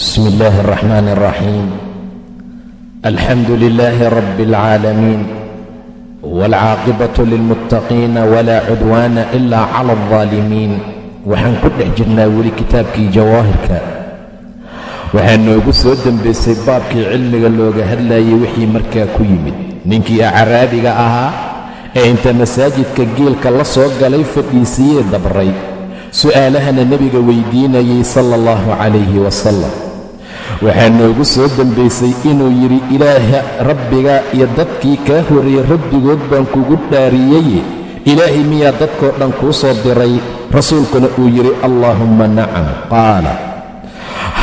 بسم الله الرحمن الرحيم الحمد لله رب العالمين والعاقبة للمتقين ولا عدوان إلا على الظالمين waxaan ku dhex jirnaa weli kitaabkii jawaahirka waxaa noogu soo dembaysay baabkii cilmiga looga hadlayay wixii markaa ku yimid ninkii acaraabiga ahaa ee inta masaajidka geelka la soo galay fadhiisiyee dabray su'aalahana nebiga weydiinayay sala allahu calayhi wasalam waxaa noogu soo dembaysay inuu yidhi ilaaha rabbiga iyo dadkii kaa horreeyey rabbigood baan kugu dhaariyeye ilaahay miyaa dadkoo dhan kuu soo diray? Rasuulkuna uu yidhi allaahumma nacam. Qaala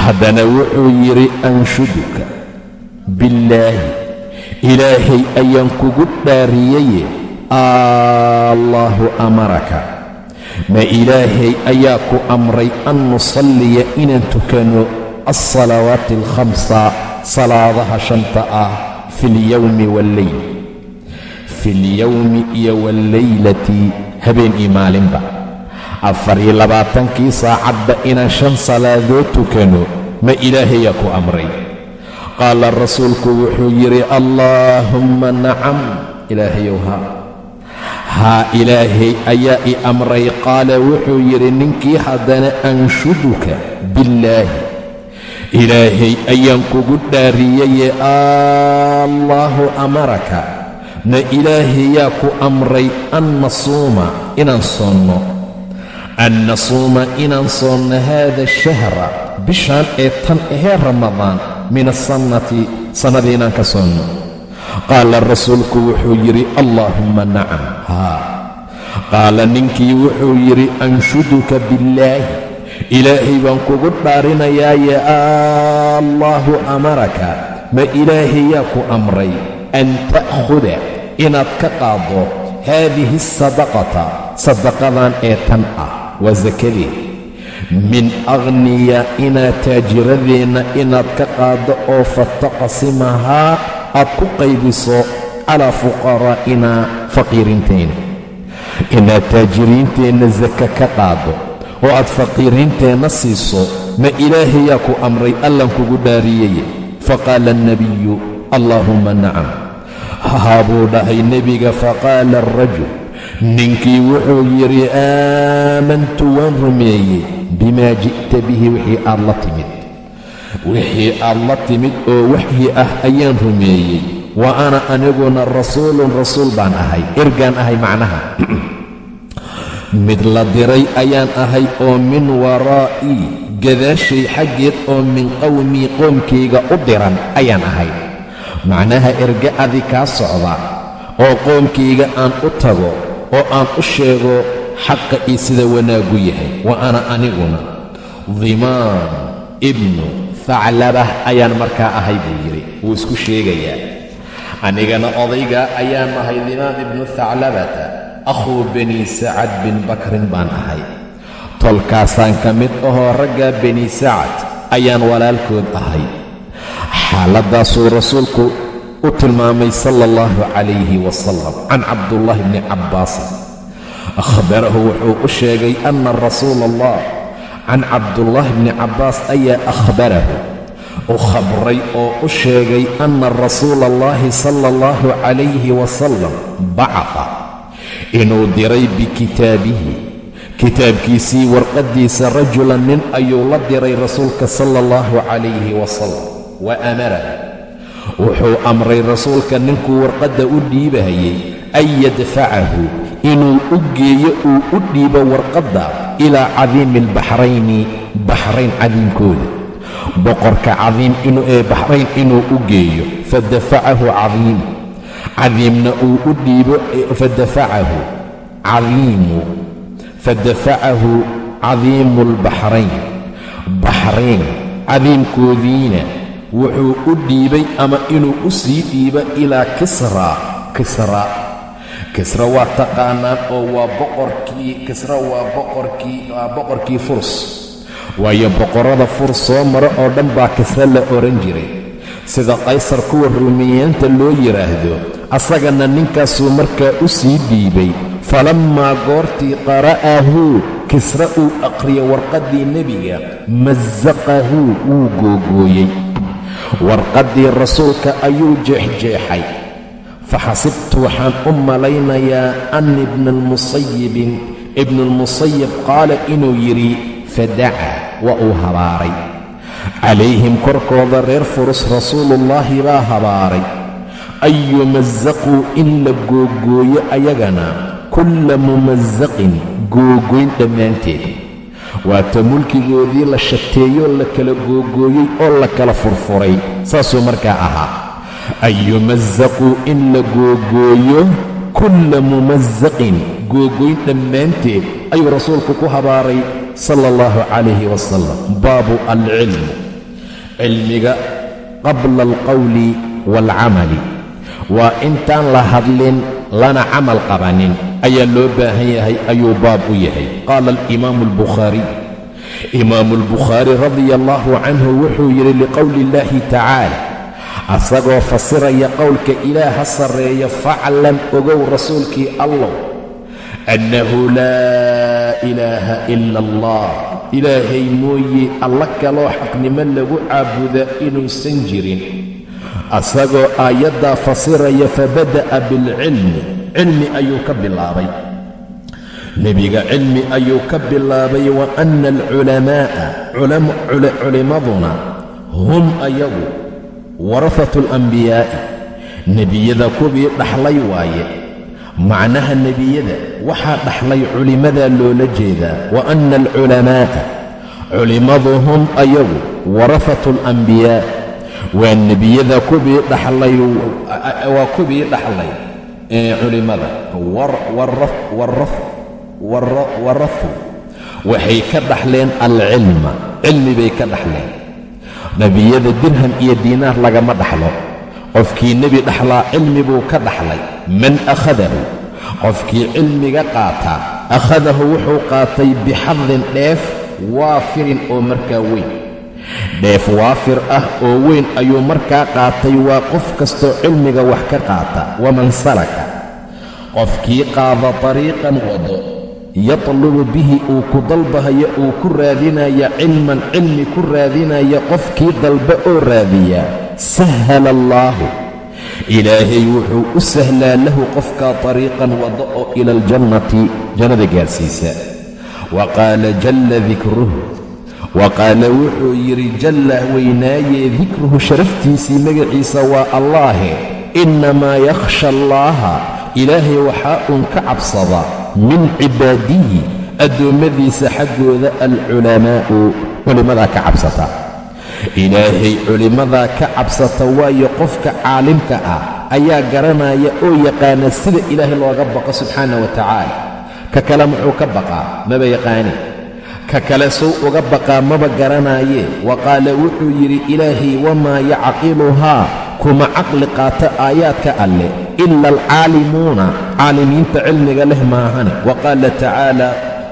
haddana wuxuu yidhi anshuduka billaahi ilaahay ayaan kugu dhaariyeye allaahu amaraka. Ma ilaahay ayaa ku amray an nusalliya inaan tukano alsalawaati alkhamsa salaadaha shanta ah fi alyowmi walleyl fi alyowmi iyo wallaylati habeen iyo maalinba afar iyo labaatankii saacadba inaan shan salaadood tukano ma ilaahayaa ku amray qaala rasuulku wuxuu yidhi allaahumma nacam ilaahayow haa haa ilaahay ayaa i amray qaala wuxuu yidhi ninkii haddana anshuduka billaahi ilaahay ayaan kugu dhaariyeye allaahu amaraka ma ilaahayaa ku amray an nasuuma inaan soonno an nasuuma inaan soonno haada ashahra bishaan ee tan ahee ramadaan min asannati sannadii inaan ka soonno qaala rasuulku wuxuu yidhi allaahumma nacam haa qaala ninkii wuxuu yidhi anshuduka billaahi ilaahay baan kugu dhaarinayaaye allaahu amaraka ma ilaahayaa ku amray an ta'khuda inaad ka qaaddo haadihi asadaqata sadaqadan ee tan ah waa sakadee min akhniyaa'inaa taajiradeenna inaad ka qaaddo oo fataqsimahaa aad ku qaybiso calaa fuqaraa'inaa faqiirinteenna inaad taajiriinteenna saka ka qaaddo oo aad faqiiriinteenna siiso ma ilaahayaa ku amray allan kugu dhaariyeye faqaala alnebiyu allaahumma nacam. Haa buu dhahay nebiga faqaala alrajul ninkii wuxuu yidhi aamantu waan rumeeyey bimaa ji'ta bihi wixii aad la timid. Wixii aad la timid oo waxyi ah ayaan rumeeyey. Wa ana aniguna rasuulun rasuul baan ahay. Ergaan ahay macnaha mid la diray ayaan ahay oo min waraa'ii gadaashay xaggeed oo min qowmii qoomkayga u diran ayaan ahay. Macnaha erga adi kaa socda oo qoomkayga aan u tago oo aan u sheego xaqa iyo sida wanaaggu yahay wa ana aniguna dimaan ibnu haclabah ayaan markaa ahay buu yidhi wuu isku sheegayaa. Anigana odayga ayaan ahay dimaan ibnu haclabata akhuu bani sacad bin bakrin baan ahay. Tolkaasaan ka mid ahoo raggaa bani sacad ayaan walaalkood ahay. Xaaladdaasuu rasuulku u tilmaamay sala allahu calayhi wasalam can cabdullaahi bni cabbaasin akhbarahu wuxuu u sheegay anna rasuula allah can cabdullaahi bni cabbaas ayaa akhbarahu u khabray oo u sheegay anna rasuula allahi sala allahu calayhi wasalam bacafa inuu diray bikitaabihi. Kitaabkiisii warqaddiisa rajulan nin ayuu la diray rasuulka sala allahu calayhi wasalam wa amarahu. Wuxuu amray rasuulka ninkuu warqadda u dhiibahayay an yadfacahu inuu u geeyo uu u dhiibo warqadda ilaa cadiimi albaxrayni baxrayn cadiimkooda. Boqorka cadiim ee baxrayn inuu u geeyo fadafacahu cadiim cadiimna uu u dhiibo fadafacahu cadiimu fadafacahu cadiimu albaxrayn baxrayn cadiimkoodiina wuxuu u dhiibay ama inuu u sii dhiibo ilaa kisra. Kisra. Kisra waa taqaanaan oo waa boqorkii kisra waa boqorkii waa boqorkii furs. Waayo boqorrada furs soo maro oo dhan baa kisra la odhan jiray sida qaysar kuwa ruumiyeenta loo yidhaahdo asagana ninkaasuu markaa u sii dhiibay. Falammaa goortii qara'ahu kisra uu aqriyo warqaddii nebiga masaqahu wuu googooyey. Warqaddii rasuulka ayuu jeexjeexay. Faxasibtu waxaan u malaynayaa anna ibna almusayibin ibnualmusayib qaala inuu yidhi fadacaa waa uu habaaray calayhim korkooda reer furus rasuuluullaahi baa habaaray an yumasaquu in la googooyo ayagana kulla mumasaqin googoyn dhammaanteed waata mulkigoodii la shateeyoo la kala googooyey oo la kala furfuray saasuu markaa ahaa an yumasaquu in la googooyo kulla mumasaqin googoyn dhammaanteed ayuu rasuulku ku habaaray sala allahu calayhi wasalam baabu alcilmu cilmiga qabla alqowli waalcamali waa intaan la hadlin lana camal qabanin. Ayaa loo baahan yahay ayuu baab u yahay. Qaala alimaamu albukhaariy imaamu albukhaari radia allahu canhu wuxuu yidhi liqowli illaahi tacaala asagoo fasiraya qowlka ilaah ha sarreeya faclam ogow rasuulkii allow annahu laa ilaaha ila allah ilaahay mooye alla kaloo xaqnimo lagu caabuda inuusan jirin asagoo aayaddaa fasiraya fabada'a bilcilmi cilmi ayuu ka bilaabay nebiga cilmi ayuu ka bilaabay wa anna alculamaa'a culimmaduna hum ayagu warafatu alambiyaa'i nebiyada kuwii dhaxlay waaye macnaha nebiyada waxaa dhaxlay culimmadaa loola jeedaa wa anna alculamaa'a culimmadu hum ayagu warafatu alambiyaa waa nebiyada kuwii dhaxlay waa kuwii dhaxlay ee culimmada warafu waxay ka dhaxleen alcilma cilmi bay ka dhaxleen. Nebiyada dirham iyo diinaar lagama dhaxlo qofkii nebi dhaxlaa cilmi buu ka dhaxlay man akhadahu qofkii cilmiga qaataa akhadahu wuxuu qaatay bixadin dheef waafirin oo markaa weyn. Dheef waafir ah oo weyn ayuu markaa qaatay waa qof kastoo cilmiga wax ka qaata. Waman salaka qofkii qaada tariiqan wado yatlubu bihi uu ku dalbahayo uu ku raadinaya cilman cilmi ku raadinaya qofkii dalba oo raadiya sahala allaahu ilaahay wuxuu u sahlaa lahu qofkaa tariiqan wado oo ila aljannati jannada gaarsiisa. Wa qaala jalla dikruhu wa qaala wuxuu yidhi jalla weynaaye dikruhu sharaftiisii magaciisa waa allaahe. Innamaa yakhsha allaaha. Ilaahay waxaa uun ka cabsada min cibaadihi addoommadiisa xaggooda alculamaa'u culimmadaa ka cabsata ilaahay culimmadaa ka cabsata waayo qofka caalimka ah ayaa garanaya oo yaqaana sida ilaahay looga baqo subxaana wa tacaala. Ka kale muxuu ka baqaa? Maba yaqaani. Ka kale suu uga baqaa maba garanaayee? Wa qaala wuxuu yidhi ilaahay wamaa yacqiluhaa kuma caqli qaata aayaadka alleh ila alcaalimuuna. Caalimiinta cilmiga leh maahane wa qaala tacaala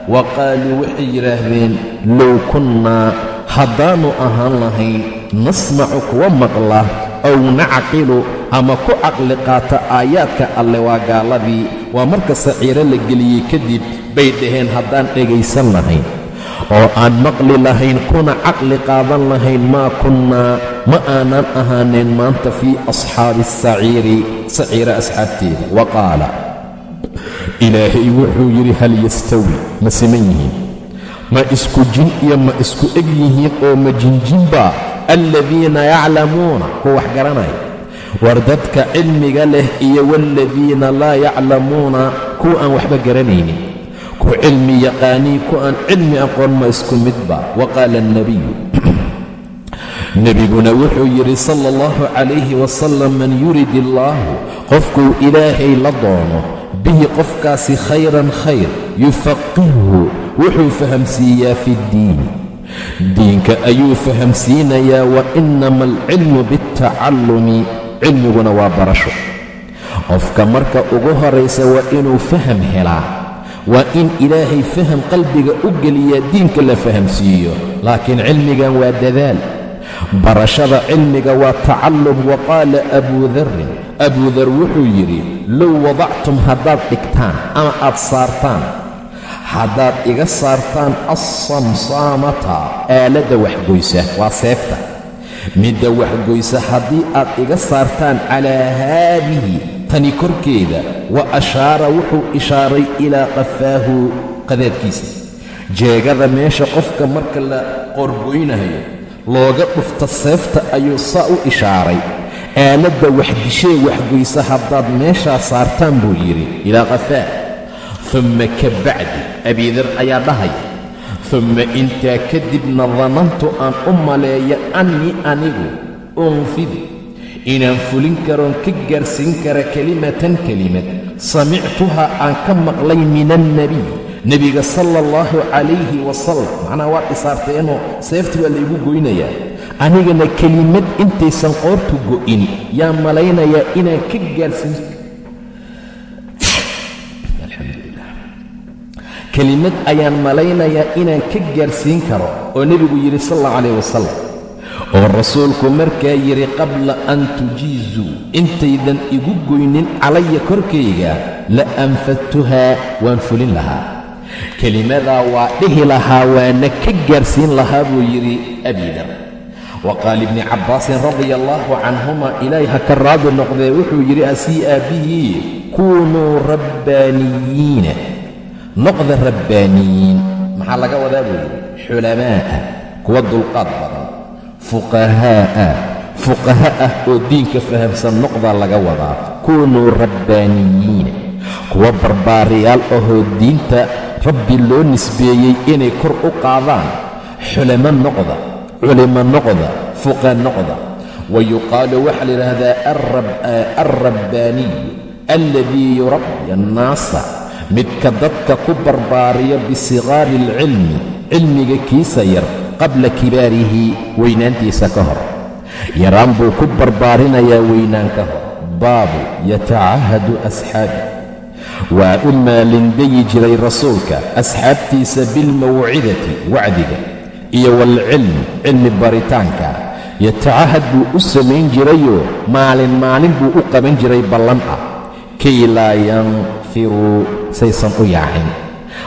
wa qaaluu waxay yidhaahdeen low kunnaa haddaannu ahaan lahayn nasmacu kuwa maqla ow nacqilu ama ku caqli qaata aayaadka alle waa gaaladii waa marka saciiro la geliyey kadib bay dhaheen haddaan dhegaysan lahayn. Oo aan maqli lahayn kuna caqli qaadan lahayn maa kunnaa ma aanan ahaaneen maanta fii asxaabi asaciiri saciira asxaabteeda. Wa qaala ilaahay wuxuu yidhi hal yastawi ma siman yihiin ma isku jin iyo ma isku eg yihiin oo ma jinjinba aladiina yaclamuuna kuwa wax garanaya war dadka cilmiga leh iyo waaladiina laa yaclamuuna kuwa aan waxba garanaynin. Ku cilmi yaqaanii ku aan cilmi aqoon ma isku midba wa qaala alnabiyu nebiguna wuxuu yidhi sala allahu calayhi wasalam man yurid illaahu qofkuu ilaahay la doono bihi qofkaasi khayran khayr yufaqihhu wuxuu fahamsiiyaa fi ddiini diinka ayuu fahamsiinayaa wa innama alcilmu biاltacallumi cilmiguna waa barasho. Qofka marka ugu horaysa waa inuu faham helaa waa in ilaahay faham qalbiga u geliyaa diinka la fahamsiiyo. Laakiin cilmigan waa dadaal. Barashada cilmiga waa tacallum wa qaala abuu darrin abuu dar wuxuu yidhi low wadactum haddaad dhigtaan ama aad saartaan haddaad iga saartaan assamsaamata aaladda waxgoysa waa seefta. Midda waxgoysa haddii aad iga saartaan calaa haadihi tani korkeeda wa ashaara wuxuu ishaaray ilaa qafaahu qadaadkiisa. Jeegada meesha qofka marka la qorgoynayo looga dhufta seefta ayuu saa u ishaaray. Aaladda waxdishee waxgoysa haddaad meeshaa saartaan buu yidhi ilaa qafaah umma ka bacdi abiidar ayaa dhahaya umma intaa kadibna danantu aan u maleeya annii anigu unfidu inaan fulin karoon ka gaarsiin kara kelimatan kelimad samictuhaa aan ka maqlay min alnebiy nebiga sala allahu calayhi wasalam macnaha waa dhisaarteenoo seefti waa laygu goynayaa anigana kelimad intaysan qoortu go'in yaa malaynayaa inaan ka gaarsiin kelimad ayaan malaynayaa inaan ka gaarsiin karo oo nebigu yidhi sal allahu calayh wasalam oo rasuulku markaa yidhi qabla an tujiizuu intaydan igu goynin calaya korkayga la anfadtuhaa waan fulin lahaa. Kelimadaa waa dhihi lahaa waana ka gaarsiin lahaa buu yidhi abidar wa qaala ibni cabbaasin radia allaahu canhuma ilaahay ha ka raadi noqdee? Wuxuu yidhi asii aabbihii kuunuu rabbaaniyiina noqda rabbaaniyiin maxaa laga wadaa buu yidhi? Xulamaa'a kuwa dulqaad badan. Fuqahaa'a fuqaha ah oo diinka fahamsan noqdaa laga wadaa. Kuunuu rabbaaniyiina kuwa barbaariyaal ahoo diinta rabbi loo nisbeeyey inay kor u qaadaan. Xulamo noqda culimo noqda fuqa noqda. Wa yuqaalu waxaa la yidhaahdaa alrabbaaniyu alladii yurabbi annaasa midka dadka ku barbaariya bisiqaari alcilmi cilmiga kiisa yar qabla kibaarihi weynaantiisa ka hor. Yaraan buu ku barbaarinayaa weynaan ka hor. Baabu yatacahadu asxaabi. Waa u maalindayi jiray rasuulka asxaabtiisa bilmawcidati wacdiga iyo waalcilmi cilmi baritaanka. Yatacahad buu u samayn jirayoo maalin maalin buu u qaban jiray ballan ah. Kay laa yanfiruu saysan u yaacin.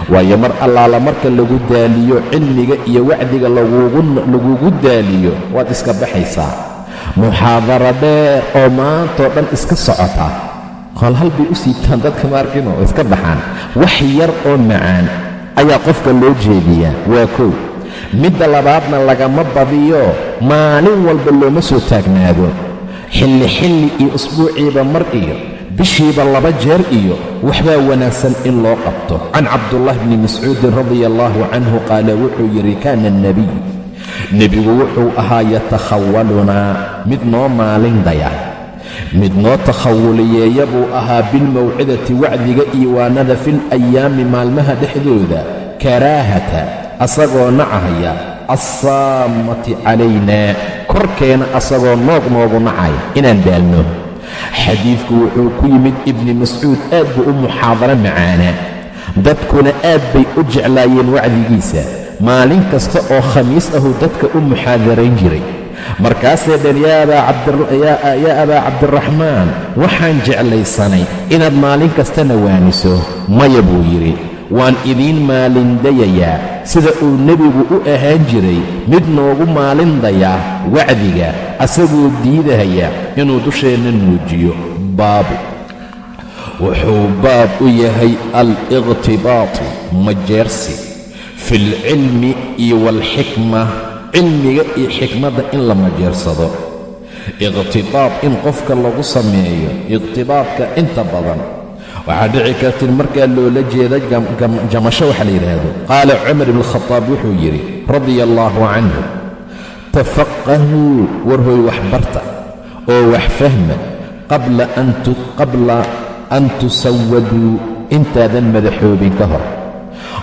Waayo mar allaala marka lagu daaliyo cilmiga iyo wacdiga lagugu daaliyo waad iska baxaysaa. Muxaadara dheer oo maantoo dhan iska socota. Holhal bay u siibtaan dadka maarkino oo iska baxaan. Wax yar oo macaan ayaa qofka loo jeediyaa. Waa kow midda labaadna lagama badiyo. Maalin walba looma soo taagnaado. Xilli xilli iyo usbuuciiba mar iyo bishiiba laba jeer iyo waxbaa wanaagsan in loo qabto. Can cabdullaahi bni mascuudin radia allaahu canhu qaala wuxuu yidhi kaana alnebiy nebigu wuxuu ahaa yatakhawalunaa. Mid noo maalin daya. Mid noo takhawuliyeeya buu ahaa bilmawcidati wacdiga iyo waanada fil ayaami maalmaha dhexdooda karaahata asagoo nacahaya assaammati calaynaa korkeena asagoo noog noogu nacay. Inaan daalno xadiidku wuxuu ku yimid ibni mascuud aad buu u muxaadaro macaanaa dadkuna aad bay u jeclaayeen wacdigiisa. Maalin kasta oo khamiis ahuu dadka u muxaadarayn jiray. Markaasay dheen yaa abaa cabdiraxmaan waxaan jeclaysanay inaad maalin kastana waaniso. Maya buu yidhi waan idiin maalindayayaa. Sida uu nebigu u ahaan jiray mid noogu maalindayaa wacdiga asagoo diidahaya inuu dusheenna nuujiyo baabu. Wuxuu baab u yahay al-iqhtibaatu majeersi filcilmi iyo waalxikma cilmiga iyo xikmadda in la majeersado. Iqhtibaad in qofka lagu sameeyo iqhtibaadka inta badan waxaa dhici karta in markaa loola jeeda jamasho waxa la yidhaahdo. Qaala cumar ibn khadaab wuxuu yidhi radia allaahu canhu tafaqahuu warhoy wax barta oo wax fahma qabla an tusawaduu intaadan madaxoobin ka hor.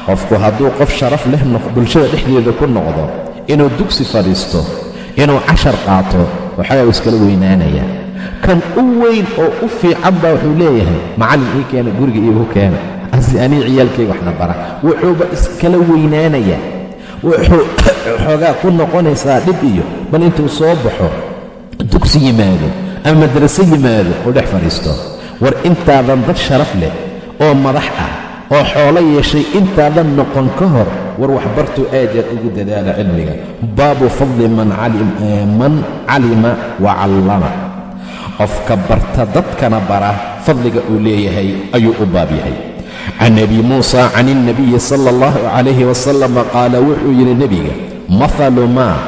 Qofku hadduu qof sharaf leh bulshada dhexdeeda ku noqdo inuu dugsi fadhiisto inuu cashar qaato waxagaa u iskala weynaanayaa kan u weyn oo u fiican baa wuxuu leeyahay. Macallin ii keena guriga iigu keena. Asi anii ciyaalkayga waxna bara. Wuxuuba iskala weynaanayaa. Wuxuu xoogaa ku noqonaysaa dhib iyo bal intuu soo baxo dugsi yimaado ama madraso yimaado uu dhex fadhiisto. War intaadan dad sharaf leh oo madax ah oo xoolo yeeshay intaadan noqon ka hor war waxbartuu aad aad ugu dadaala cilmiga. Baabu fadli man calima wa callama qofka barta dadkana bara fadliga uu leeyahay ayuu u baab yahay. Can abi muusa can ilnabiyi sala allahu calayhi wasalama qaala wuxuu yidhi nebiga mahalu maa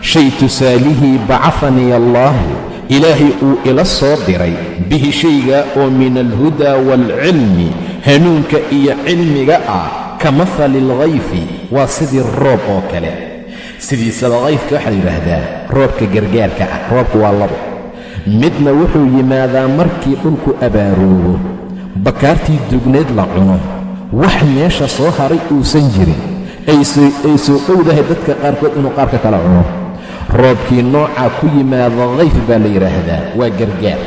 shay tusaalihii bacafanii allaahu ilaahay uu ila soo diray bihi shayga oo min alhudaa waalcilmi hanuunka iyo cilmiga ah ka mahali alkhayfi waa sidii roob oo kale. Sidiisaba khayfka waxaa la yidhaahdaa roobka gargaarka ah roobku waa labo midna wuxuu yimaadaa markii dhulku abaaroobo. Bakaartii dugneed la cuno. Wax meesha soo haray uusan jirin. Ay soo dhowdahay dadka qaarkood inuu qaarka kala cuno. Roobkii noocaa ku yimaada khayf baa la yidhaahdaa waa gargaar.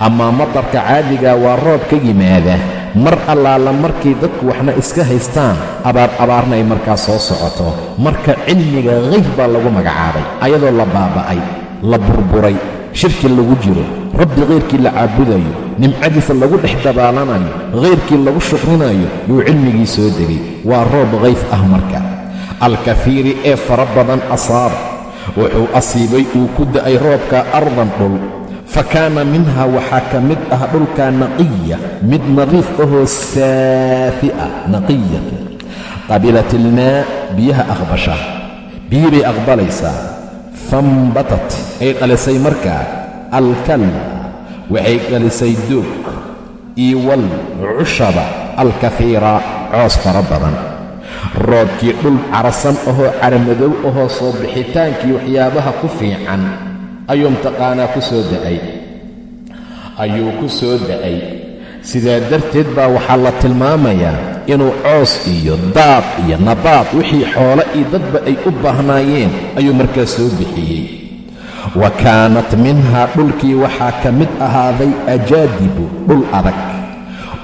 Ama madarka caadiga waa roob ka yimaada. Mar allaala markay dadku waxna iska haystaan abaar abaarna ay markaa soo socoto. Marka cilmiga khayf baa lagu magacaabay ayadoo la baaba'ay la burburay shirki lagu jiro rabbi khayrkii la caabudayo nimcadiisa lagu dhex dabaalanayo khayrkii lagu shukrinayo yuu cilmigii soo degay. Waa roob khayf ah marka. Alkafiiri ee fara badan asaaba wuxuu asiibay uu ku da'ay roobka ardan dhul. Fa kaana minha waxaa ka mid ah dhulkaa naqiya mid nadiif ahoo saafi ah naqiyatu. Qabilat ilmaa biyaha aqbasha biyii bay aqbalaysaa fambatat ay dhalisay markaa alkalla waxay dhalisay doog iyo wal cushaba alkafiira coos fara badan. Roobkii dhul carasan ahoo caramadow ahoo soo bixitaankii waxyaabaha ku fiican ayuu mtaqaanaa ku soo da'ay. Ayuu ku soo da'ay. Sidaa darteed baa waxaa la tilmaamayaa inuu coos iyo daad iyo nabaad wixii xoolo iyo dadba ay u baahnaayeen ayuu markaa soo bixiyey. Wa kaanat minhaa dhulkii waxaa ka mid ahaaday ajaadibu dhul adag.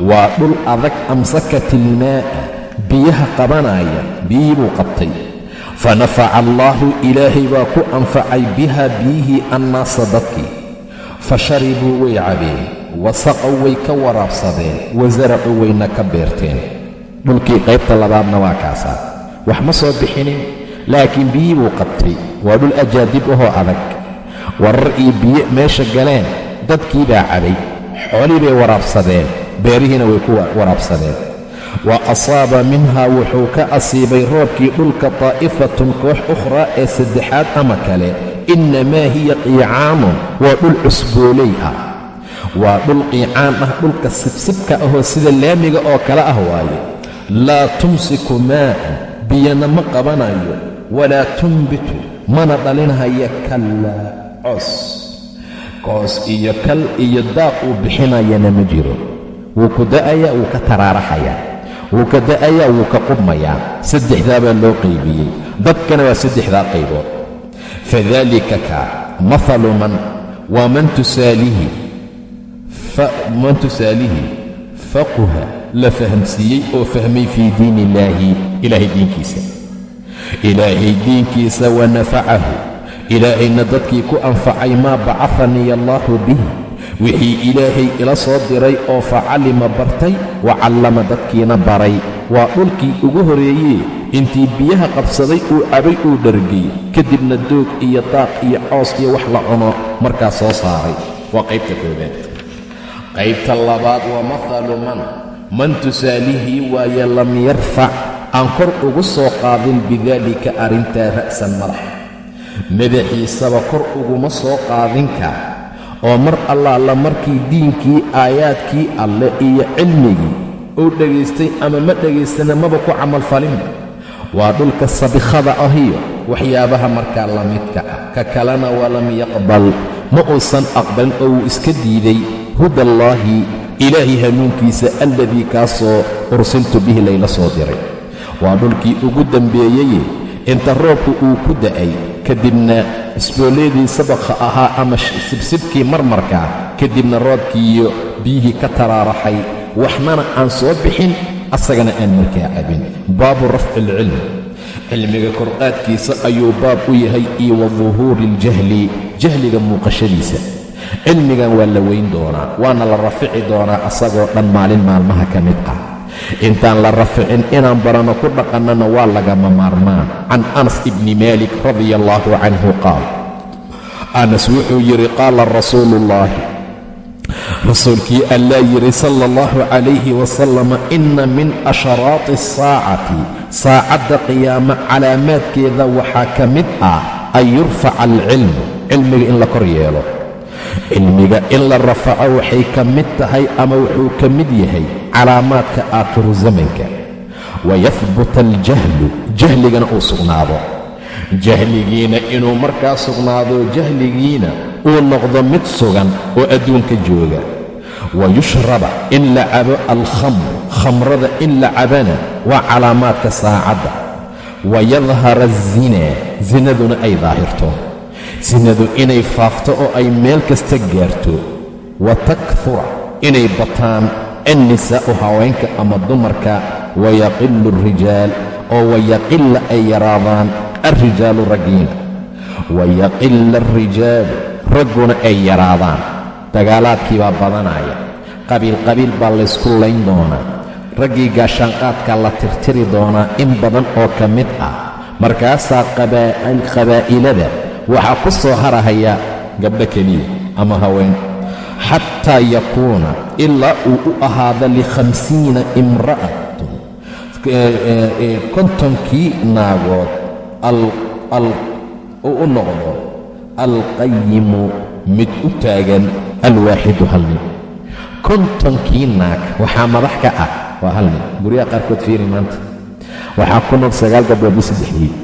Waa dhul adag amsakat ilmaa'a biyaha qabanaya biyihii buu qabtay. Fa nafaca allaahu ilaahay baa ku anfacay biha biyihii annaasa dadkii. Fa sharibuu way cabeen wasaqow way ka waraabsadeen wasaracuu wayna ka beerteen dhulkii qaybta labaadna waa kaasaa. Wax ma soo bixinin laakiin biyii buu qabtay. Waa dhul ajaadib ahoo adag. Warar iyo biyo meesha galeen dadkii baa cabay. Xoolii bay waraabsadeen beerihiina way ku waraabsadeen. Wa asaaba minhaa wuxuu ka asiibay roobkii dhulka taa'ifatun koox ukhraa ee saddexaad ama kale. Innamaa hiya qiicaamun waa dhul cusbooley ah waa dhul qiicaan ah dhulka sibsibka ahoo sida laamiga oo kale ah waaye laa tumsiku maa'an biyana ma qabanayo walaa tunbitu mana dhalinhaya kallaa coos koos iyo kal iyo daaq uu bixinayana ma jiro wuu ku da'ayaa wuu ka taraaraxayaa wuu ka da'ayaa wuu ka qubmayaa saddexdaa baa loo qaybiyey dadkana waa saddexdaa qaybood fadaalika ka mahalu man waa man tusaalihi faquha la fahamsiiyey oo fahmay fii diin illaahi ilaahay diinkiisa. Ilaahay diinkiisa wa nafacahu ilaahayna dadkii ku anfacay maa bacafanii allaahu bih wixii ilaahay ila soo diray oo facallima bartay wa callama dadkiina baray. Waa dhulkii ugu horeeyee intii biyaha qabsaday uu cabay uu dhargay. Kadibna doog iyo daaq iyo coos iyo wax la cuno markaa soo saaray. Waa qaybta koobaad qaybta labaad waa mahalu man man tusaalihii waaye lam yarfac aan kor ugu soo qaadin bidaalika arrintaa ra'san madax madaxiisaba kor uguma soo qaadinka oo mar allaala markii diinkii aayaadkii alle iyo cilmigii uu dhegaystay ama ma dhegaystana maba ku camalfalinba waa dhulka sabikhada ahiyo waxyaabaha markaa la midka ah. Ka kalena walam yaqbal ma uusan aqbalin oo wuu iska diiday hudallaahi ilaahay hanuunkiisa alladii kaasoo ursiltu bihi layla soo diray. Waa dhulkii ugu dambeeyeye inta roobku uu ku da'ay kadibna isbooleedii sabakha ahaa ama sibsibkii marmarkaa kadibna roobkiiyo biyihii ka taraaraxay waxnana aan soo bixin asagana aan markaa cabin. Baabu rafci alcilm cilmiga korqaadkiisa ayuu baab u yahay iyo wa duhuuri aljahli jahliga muuqashadiisa cilmigan waa la weyn doonaa waana la rafici doonaa asagoo dhan maalin maalmaha ka mid ah. Intaan la raficin inaan barano ku dhaqannana waa lagama maarmaan. Can anas ibni maalik radia allaahu canhu qaal anas wuxuu yidhi qaala rasuulu ullaahi rasuulkii allaa yidhi sala allahu calayhi wasalama inna min asharaati asaacati saacadda qiyaamo calaamaadkeeda waxaa ka mid ah an yurfaca alcilmu cilmiga in la kor yeelo cilmiga in la rafaco waxay ka mid tahay ama wuxuu ka mid yahay calaamaadka aakhiru zamanka. Wayahbuta aljahlu jahligana uu sugnaado. Jahligiina inuu markaa sugnaado jahligiina uu noqdo mid sugan oo adduunka jooga. Wayushraba in la cabo alkhamr khamrada in la cabana waa calaamaadka saacadda. Wayadhara azinaa sinaduna ay daahirto sinadu inay faafto oo ay meel kasta gaarto. Wa takfura inay bataan annisaa'u haweenka ama dumarka. Wayaqilu alrijaal oo wayaqilla ay yaraadaan alrijaalu raggiina wayaqilla alrijaalu ragguna ay yaraadaan. Dagaalaadkii baa badanaya. Qabiilqabiil baa laysku layn doonaa. Raggii gaashaanqaadka la tirtiri doonaa in badan oo ka mid ah. Markaasaa qabaa'ilada waxaa ku soo harahaya gabdho keliya ama haween. Xataa yakuuna ilaa uu u ahaado likhamsiina imra'atun. Kontonkii naagood uu u noqdo alqayimu mid u taagan alwaaxidu hal nin. Kontonkii naag waxaa madax ka ah waa hal nin. Guryaha qaarkood fiiri maanta. Waxaa ku nool sagaal gabdhood iyo saddex wiil.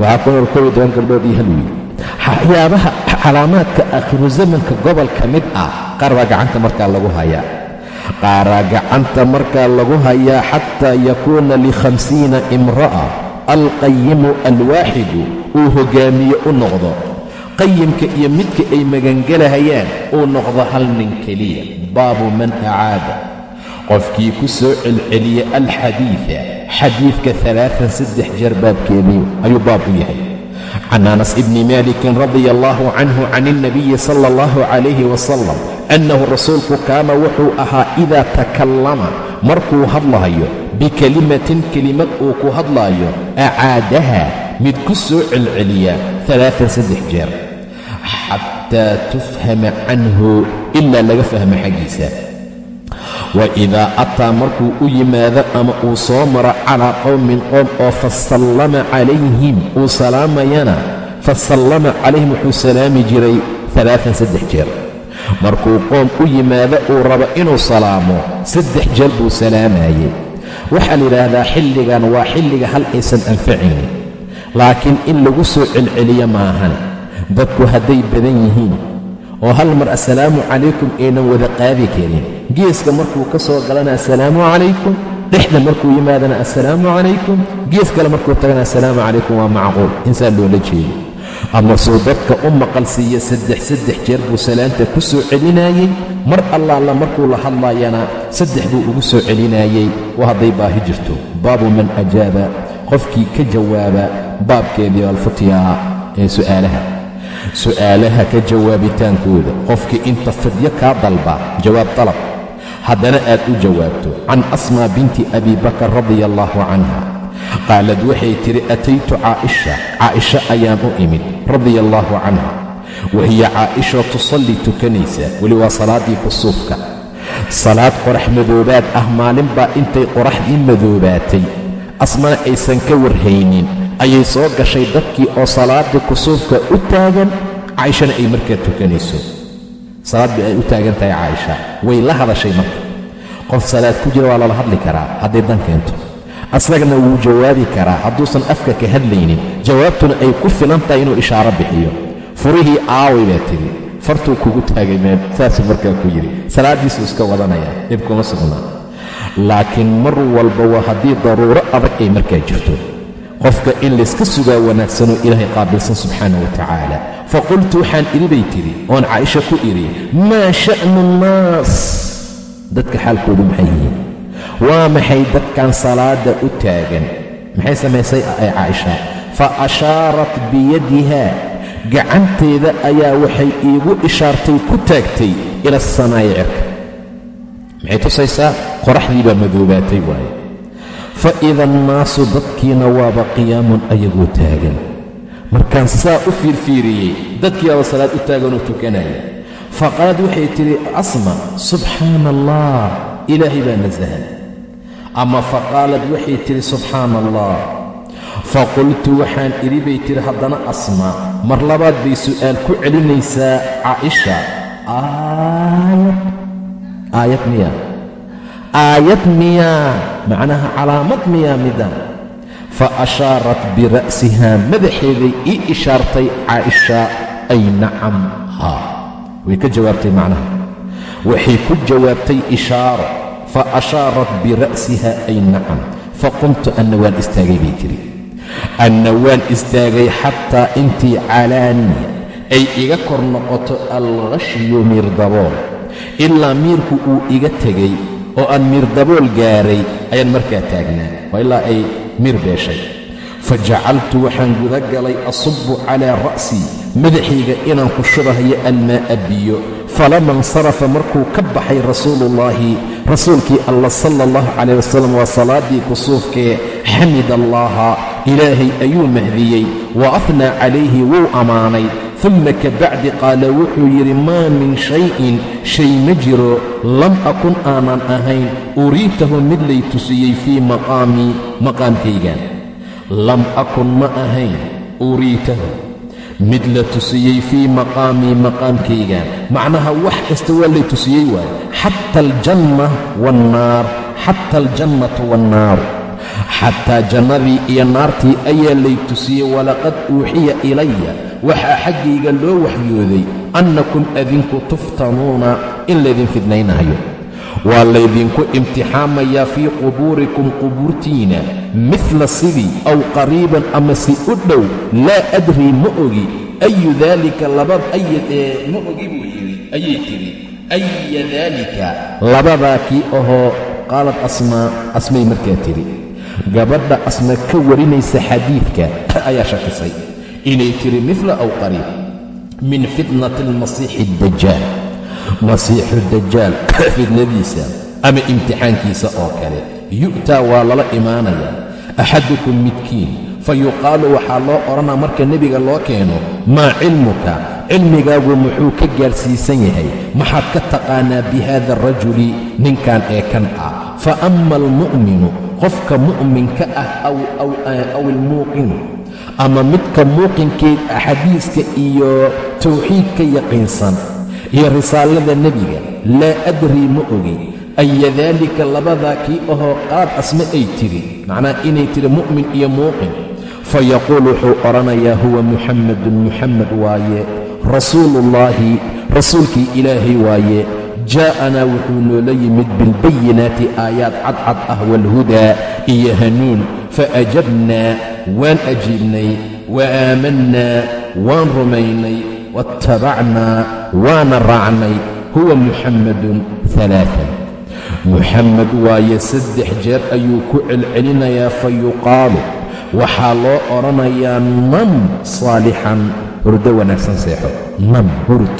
Waxaa ku nool iyo toban gabdhood iyo hal wiil waxyaabaha calaamaadka aakhiru zamanka gobol ka mid ah qaar baa gacanta markaa lagu hayaa. Qaaraa gacanta markaa lagu hayaa xataa yakuuna likhamsiina imra'a. Alqayimu alwaaxidu uu hoggaamiye u noqdo. Qayimka iyo midka ay magangelahayaan uu noqdo hal nin keliya. Baabu man acaada. Qofkii ku soo celceliya alxadiida xadiidka alaaan saddex jeer baabkeedii ayuu baab u yahay can anas ibni malikin radia allahu canhu can ilnabiyi sala allahu calayhi wasalam annahu rasuulku kaana wuxuu ahaa idaa takallama markuu hadlahayo bikelimatin kelimad uu ku hadlaayo acaadaha mid ku soo celceliya alaaan saddex jeer xataa tufhama canhu ilaa laga fahmo xaggiisa wa idaa ataa markuu u yimaado ama uu soo maro calaa qowmin qoom oo fasallama calayhim uu salaamayana fasallama calayhim wuxuu salaami jiray alaaan saddex jeer. Markuu qoom u yimaado uu rabo inuu salaamo saddex jeer buu salaamayey waxaa la yidhaahdaa xilligan waa xilliga hal aysan anfacaynin laakiin in lagu soo celceliyo maahane dadku hadday badan yihiin. Oo hal mar assalaamu calaykum aynan wada qaadi karin geeska markuu ka soo galana assalaamu calaykum dhexda markuu yimaadana assalaamu calaykum gees kale markuu tagana assalaamu calaykum waa macquul. Insaa loola jeedo ama suu dadka u maqal siiya saddex saddex jeer buu salaanta ku soo celinaayey. Mar allaala markuu la hadlaayana saddex buu ugu soo celinaayey. Waa hadday baahi jirto. Baabu man ajaaba qofkii ka jawaaba baabkeedii alfutyaa ee su'aalaha. Su'aalaha ka jawaabitaankooda qofkii inta fidyo kaa dalba jawaab dalab haddana aad u jawaabto can asmaa binti abi bakar radia allaahu canha qaalad waxay tidhi ataytu caa'isha caa'isha ayaan u imid radia allaahu canha wahiya caa'isha tusallii tukanaysa weli waa salaaddii kusuufka salaad qorax madoobaad ah maalin baa intay qoraxdii madoobaatay. Asmana aysan ka warhaynin ayay soo gashay dadkii oo salaaddii kusuufka u taagan. Caa'ishana ay markaa tukanayso salaad bay ay u taagan tahay caaisha way la hadashay marka. Qof salaad ku jira waa lala hadli karaa hadday dan keento. Asagana wuu jawaabi karaa hadduusan afka ka hadlaynin. Jawaabtuna ay ku filan tahay inuu ishaaro bixiyo. Furihii aaway baa tidhi fartuu kugu taagay meel saasuu markaa ku yidhi. Salaaddiisuu iska wadanaya dhib kuma sugnaa laakiin mar walba waa haddii daruuro adag ay markaa jirto. Qofka in layska sugaa wanaagsanoo ilaahay qaabilsan subxaana wa tacaala faqultu waxaan idhi bay tidhi oon caaisha ku idhi maa sha'nu nnaas dadka xaalkoodu maxay yihiin waa maxay dadkan salaadda u taagan maxay samaysay ay caaisha fa ashaarat biyadiha gacanteeda ayaa waxay iigu ishaartay ku taagtay ila asamaa'i cirka maxay tusaysaa qoraxdii baa madoobaatay waaye fa ida annaasu dadkiina waaba qiyaamun ayagoo taagan markaan saa u fiirfiiriyey dadkii baaba salaad u taaganoo tukanaya fa qaalad waxay tidhi asma subxaana allah ilaahay baa nasahan ama fa qaalad waxay tidhi subxaana allah fa qultu waxaan idhi bay tidhi haddana asmaa mar labaad bay su'aal ku celinaysaa caaisha. Aayad. Aayad miyaa? Aayad miyaa? Macnaha calaamad miyaa mida fa ashaarat bira'sihaa madaxeeday ii ishaartay caaisha ay nacam. Haa way ka jawaabtay macnaha. Waxay ku jawaabtay ishaaro fa ashaarat bira'siha ay nacam. Fa qumtu anna waan istaagay bay tiri. Anna waan istaagay xataa intii calaaniya ay iga kor noqoto alkhashyu miirdabool ilaa miirku uu iga tegay oo aan miirdabool gaaray ayaan markaa taagnaa. Waa ilaa ay miir beeshay. Fa waxaan guda galay asubbu calaa ra'sii madaxayga inaan ku shubahayo almaa'a biyo falama insarafa markuu ka baxay rasuuluullaahi rasuulkii alla sala allahu calayh wasalam waa salaaddii kusuufkee xamid allaaha ilaahay ayuu mahdiyey. Wa afnaa calayhi wuu ammaanay uma ka bacdi qaala wuxuu yidhi maa min shayin shay ma jiro lam akun aanan ahayn uriitahu mid lay tusiyey fii maqaamii maqaamkaygan lam akun ma ahayn uriitahu mid la tusiyey fii maqaamii maqaamkaygan macnaha wax kasta waa lay tusiyey waaye. Xata aljanna waannaar xata aljannatu waannaaru xataa jannadii iyo naartii ayaa lay tusiyey walaqad uuxiya ilaya waxaa xaggayga loo waxyooday annakum adinku tuftanuuna in laydin fidnaynayo. Waa laydinku imtixaamayaa fii qubuurikum qubuurtiina midla sidii aw qariiban ama si u dhow laa adrii ma ogi ayu daalika labad ayadee ma ogi buu yidhi ayay tidhi aya daalika labadaa kii ahoo qaalad asmaa asmay markaa tidhi gabadha asma ka warinaysa xadiidka ayaa shakisay inay tiri midla aw qariib min fitnati almasiixi addajaal masiixu dajaal fitnadiisa ama imtixaankiisa oo kale yu'taa waa lala imaanayaa. Axadukum midkiin fa yuqaalu waxaa loo odhanaa marka nebiga loo keeno maa cilmuka? Cilmigaagu muxuu ka gaadhsiisan yahay? Maxaad ka taqaanaa bi haada arajuli ninkan ee kan ah? Fa ama almu'minu qofka mu'minka ah aw ilmuuqinu ama midka muuqinkeed xadiiska iyo tawxiidka yaqiinsan iyo risaalada nebiga laa adrii ma ogi aya daalika labadaa kii ahoo qaad asme ay tiri macnaha inay tiri mu'min iyo muuqin. Fa yaquul wuxuu odhanayaa huwa muxammadun muxammed waaye rasuuluullaahi rasuulkii ilaahay waaye jaa'anaa wuxuu noola yimid bilbayinaati aayaad cadcad ah waalhudaa iyo hanuun fa ajabnaa waan ajiibnay wa aamannaa waan rumaynay waattabacnaa waana raacnay huwa muxammadun alaaan muxammed waaye saddex jeer ayuu ku celcelinayaa fa yuqaalu. Waxaa loo odhanayaa nam saalixan hurdo wanaagsan seexo. Nam hurd.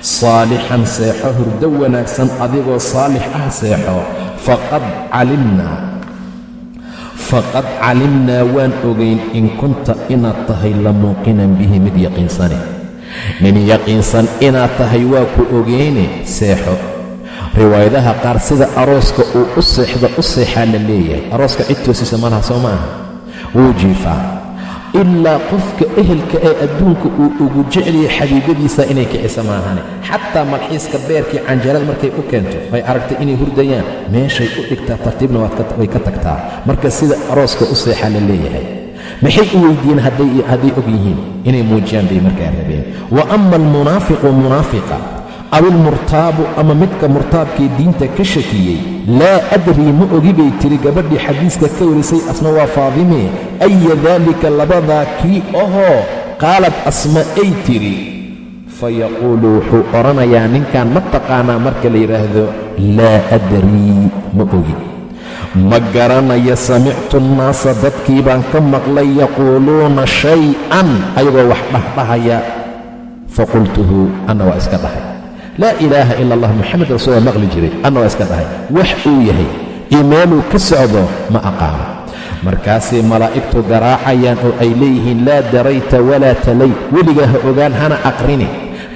Saalixan seexo hurdo wanaagsan adigoo saalix ah seexo. Faqad calimnaa faqad calimnaa waan ogayn in kunta inaad tahay la muuqinan bihi mid yaqiinsane nin yaqiinsan inaad tahay waa ku ogeyne seexo. Riwaayadaha qaar sida arooska uu u seexdo u seexaa la leeyahay. Arooska cid toosisa malaha soo ma aha. Wuu jiifaa ilaa qofka ehelka ee adduunka uu ugu jecliyay xabiibadiisa inay kicisa maahane. Xataa malxiiska beerkii canjarada markay u keento ay aragtay inay hurdayaan. Meeshay u dhigtaa tartiibna way ka tagtaa. Marka sida arooska u seexaa la leeyahay. Maxay u weydiiyeen hadday og yihiin? Inay muujiyaan bay markaa rabeen. Wa ama almunaafiqu munaafiqa aw ilmurtaabu ama midka murtaabkee diinta ka shakiyey. Laa adrii ma ogi bay tiri gabadhii xadiiska ka warisay asma waa faadimee aya daalika labadaa kii ahoo qaalad asma ay tidhi fa yaquulu wuxuu odhanayaa ninkan ma taqaanaa marka la yidhaahdo laa adrii ma ogi ma garanayo samictu nnaasa dadkii baan ka maqlay yaquuluuna shay-an. Ayagoo wax dhahdhahaya faqultuhu anna waa iska dhahay laa ilaaha ila allah moxamed rasuul maqli jiray. Anna waa iska dhahay. Wax uu yahay iyo meeluu ka socdo ma aqaano. Markaasay malaa'igtu garaacayaan oo ay leeyihiin laa darayta walaa talay. Weligaa ha ogaan hana aqrini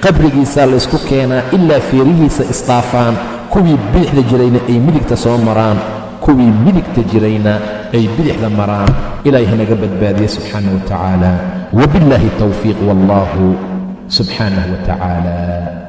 qabrigiisaa laysku keenaa ilaa feerihiisa isdhaafaan kuwii bidixda jirayna ay midigta soo maraan. Kuwii midigta jirayna ay bidixda maraan. Ilaahay hanaga badbaadiye subxaanah wa tacaala. Wabillaahi towfiiq wallaahu subxaanah wa tacaala